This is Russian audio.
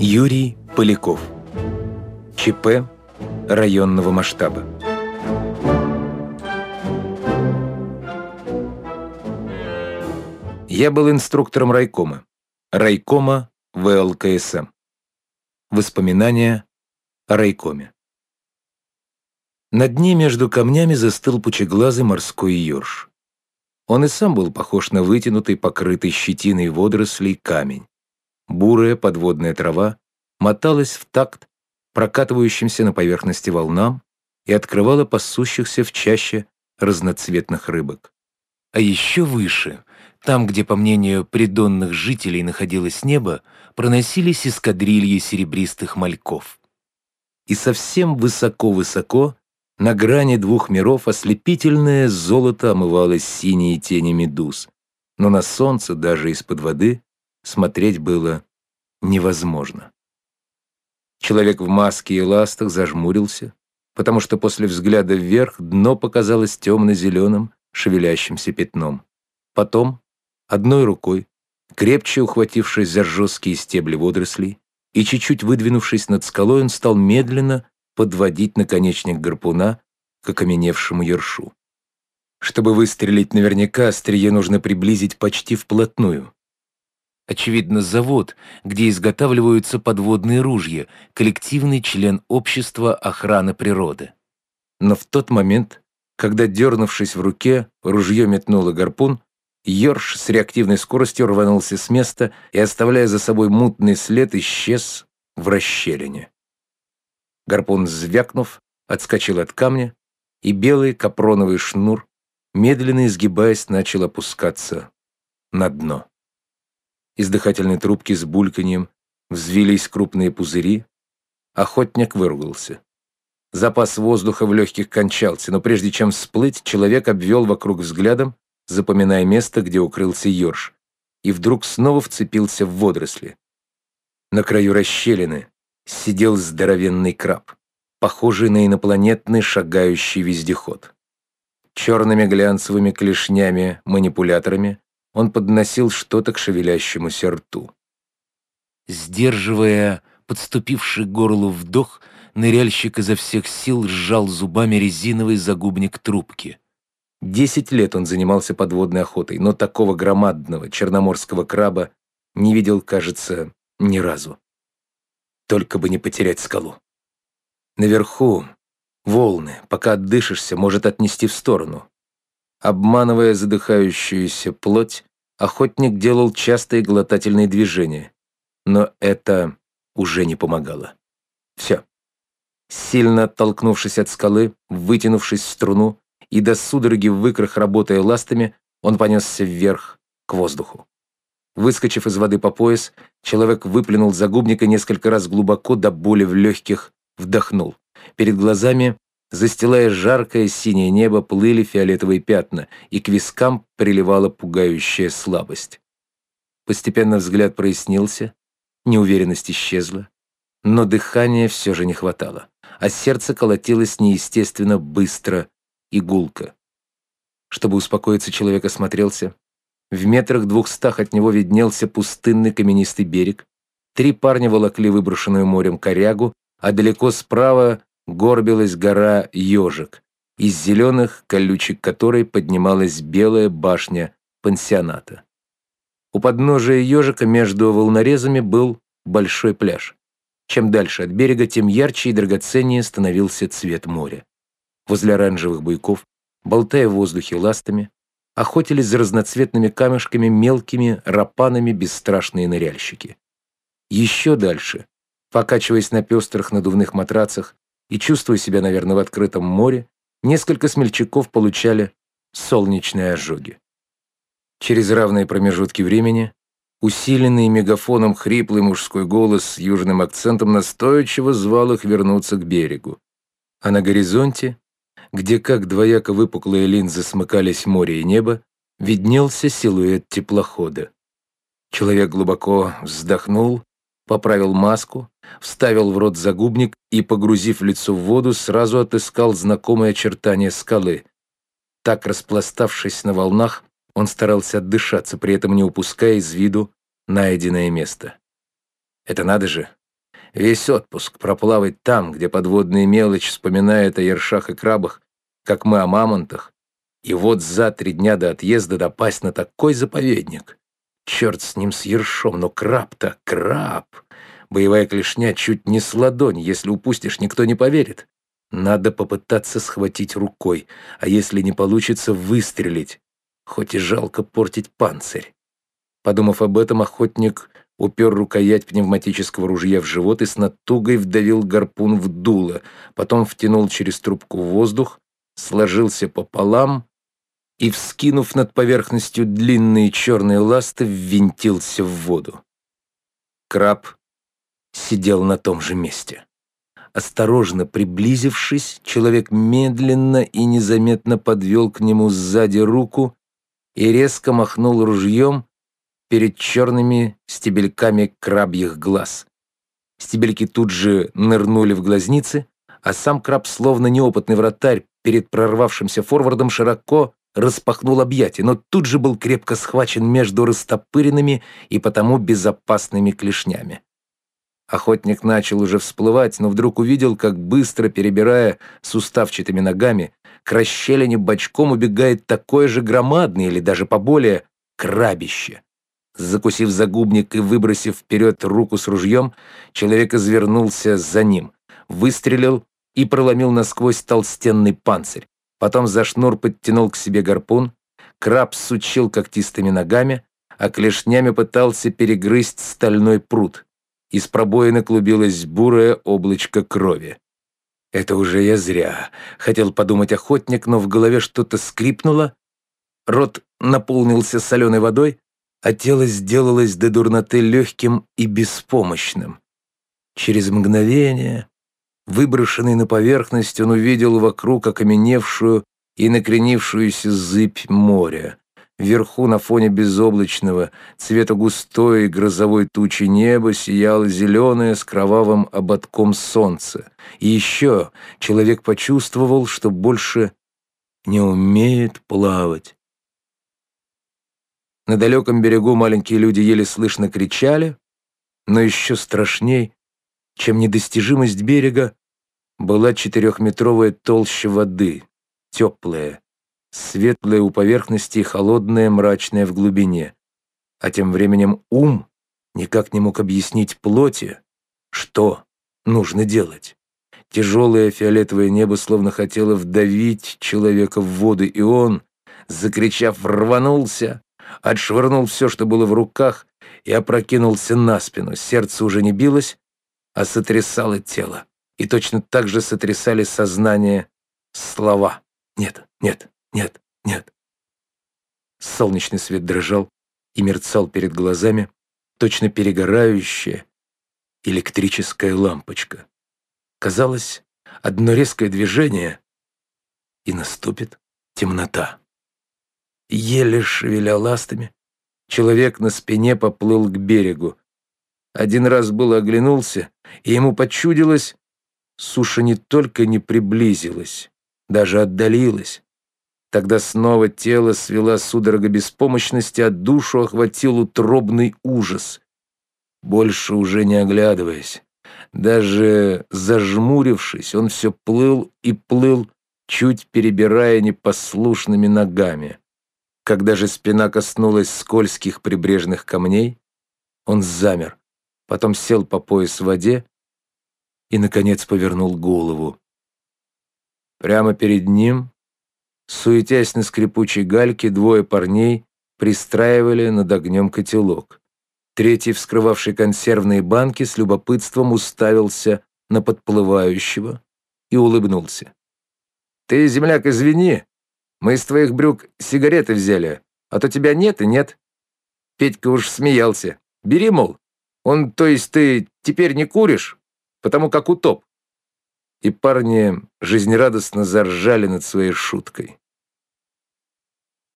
Юрий Поляков. ЧП районного масштаба. Я был инструктором райкома. Райкома ВЛКСМ. Воспоминания о райкоме. На дне между камнями застыл пучеглазый морской ёрш. Он и сам был похож на вытянутый, покрытый щетиной водорослей камень. Бурая подводная трава моталась в такт прокатывающимся на поверхности волнам и открывала пасущихся в чаще разноцветных рыбок. А еще выше, там, где, по мнению придонных жителей, находилось небо, проносились эскадрильи серебристых мальков. И совсем высоко-высоко, на грани двух миров, ослепительное золото омывалось синие тени медуз, но на солнце даже из-под воды смотреть было невозможно. Человек в маске и ластах зажмурился, потому что после взгляда вверх дно показалось темно-зеленым, шевелящимся пятном. Потом, одной рукой, крепче ухватившись за жесткие стебли водорослей и чуть-чуть выдвинувшись над скалой, он стал медленно подводить наконечник гарпуна к окаменевшему ершу. Чтобы выстрелить наверняка, острие нужно приблизить почти вплотную. Очевидно, завод, где изготавливаются подводные ружья, коллективный член общества охраны природы. Но в тот момент, когда, дернувшись в руке, ружье метнуло гарпун, Йорш с реактивной скоростью рванулся с места и, оставляя за собой мутный след, исчез в расщелине. Гарпун, звякнув, отскочил от камня, и белый капроновый шнур, медленно изгибаясь, начал опускаться на дно. Из дыхательной трубки с бульканьем взвились крупные пузыри. Охотник выругался. Запас воздуха в легких кончался, но прежде чем всплыть, человек обвел вокруг взглядом, запоминая место, где укрылся Йорш, и вдруг снова вцепился в водоросли. На краю расщелины сидел здоровенный краб, похожий на инопланетный шагающий вездеход. Черными глянцевыми клешнями-манипуляторами он подносил что-то к шевелящемуся рту. Сдерживая подступивший к горлу вдох, ныряльщик изо всех сил сжал зубами резиновый загубник трубки. Десять лет он занимался подводной охотой, но такого громадного черноморского краба не видел, кажется, ни разу. Только бы не потерять скалу. Наверху волны, пока отдышишься, может отнести в сторону. Обманывая задыхающуюся плоть, охотник делал частые глотательные движения. Но это уже не помогало. Все. Сильно оттолкнувшись от скалы, вытянувшись в струну и до судороги в икрах работая ластами, он понесся вверх, к воздуху. Выскочив из воды по пояс, человек выплюнул загубник и несколько раз глубоко до боли в легких вдохнул. Перед глазами Застилая жаркое синее небо, плыли фиолетовые пятна, и к вискам приливала пугающая слабость. Постепенно взгляд прояснился, неуверенность исчезла, но дыхания все же не хватало, а сердце колотилось неестественно быстро и гулко. Чтобы успокоиться, человек осмотрелся. В метрах двухстах от него виднелся пустынный каменистый берег. Три парня волокли выброшенную морем корягу, а далеко справа горбилась гора Ежик, из зеленых колючек которой поднималась белая башня пансионата. У подножия ежика между волнорезами был большой пляж. Чем дальше от берега, тем ярче и драгоценнее становился цвет моря. Возле оранжевых буйков, болтая в воздухе ластами, охотились за разноцветными камешками мелкими рапанами бесстрашные ныряльщики. Еще дальше, покачиваясь на пестрых надувных матрацах, и, чувствуя себя, наверное, в открытом море, несколько смельчаков получали солнечные ожоги. Через равные промежутки времени усиленный мегафоном хриплый мужской голос с южным акцентом настойчиво звал их вернуться к берегу. А на горизонте, где как двояко выпуклые линзы смыкались море и небо, виднелся силуэт теплохода. Человек глубоко вздохнул поправил маску, вставил в рот загубник и, погрузив лицо в воду, сразу отыскал знакомые очертания скалы. Так, распластавшись на волнах, он старался отдышаться, при этом не упуская из виду найденное место. Это надо же, Весь отпуск проплавать там, где подводная мелочь вспоминает о ершах и крабах, как мы о мамонтах, и вот за три дня до отъезда допасть на такой заповедник. Черт с ним, с ершом, но краб-то краб. Боевая клешня чуть не с ладонь, если упустишь, никто не поверит. Надо попытаться схватить рукой, а если не получится, выстрелить. Хоть и жалко портить панцирь. Подумав об этом, охотник упер рукоять пневматического ружья в живот и с натугой вдавил гарпун в дуло, потом втянул через трубку воздух, сложился пополам и, вскинув над поверхностью длинные черные ласты, ввинтился в воду. Краб сидел на том же месте. Осторожно приблизившись, человек медленно и незаметно подвел к нему сзади руку и резко махнул ружьем перед черными стебельками крабьих глаз. Стебельки тут же нырнули в глазницы, а сам краб, словно неопытный вратарь, перед прорвавшимся форвардом широко распахнул объятия, но тут же был крепко схвачен между растопыренными и потому безопасными клешнями. Охотник начал уже всплывать, но вдруг увидел, как быстро, перебирая суставчатыми ногами, к расщелине бочком убегает такое же громадное или даже поболее крабище. Закусив загубник и выбросив вперед руку с ружьем, человек извернулся за ним, выстрелил и проломил насквозь толстенный панцирь. Потом за шнур подтянул к себе гарпун, краб сучил когтистыми ногами, а клешнями пытался перегрызть стальной пруд. Из пробоины клубилось бурое облачко крови. «Это уже я зря», — хотел подумать охотник, но в голове что-то скрипнуло, рот наполнился соленой водой, а тело сделалось до дурноты легким и беспомощным. Через мгновение Выброшенный на поверхность, он увидел вокруг окаменевшую и накренившуюся зыбь моря. Вверху, на фоне безоблачного, цвета густой грозовой тучи неба, сияло зеленое с кровавым ободком солнце. И еще человек почувствовал, что больше не умеет плавать. На далеком берегу маленькие люди еле слышно кричали, но еще страшней чем недостижимость берега, была четырехметровая толща воды, теплая, светлая у поверхности и холодная, мрачная в глубине. А тем временем ум никак не мог объяснить плоти, что нужно делать. Тяжелое фиолетовое небо словно хотело вдавить человека в воду, и он, закричав, рванулся, отшвырнул все, что было в руках, и опрокинулся на спину. Сердце уже не билось, а сотрясало тело. И точно так же сотрясали сознание слова. Нет, нет, нет, нет. Солнечный свет дрожал и мерцал перед глазами, точно перегорающая электрическая лампочка. Казалось, одно резкое движение, и наступит темнота. Еле шевеля ластами, человек на спине поплыл к берегу, один раз было оглянулся, и ему почудилось, суша не только не приблизилась, даже отдалилась. Тогда снова тело свела судорога беспомощности, а душу охватил утробный ужас. Больше уже не оглядываясь, даже зажмурившись, он все плыл и плыл, чуть перебирая непослушными ногами. Когда же спина коснулась скользких прибрежных камней, он замер, потом сел по пояс в воде и, наконец, повернул голову. Прямо перед ним, суетясь на скрипучей гальке, двое парней пристраивали над огнем котелок. Третий, вскрывавший консервные банки, с любопытством уставился на подплывающего и улыбнулся. «Ты, земляк, извини, мы из твоих брюк сигареты взяли, а то тебя нет и нет». Петька уж смеялся. «Бери, мол, он, то есть ты теперь не куришь, потому как утоп?» И парни жизнерадостно заржали над своей шуткой.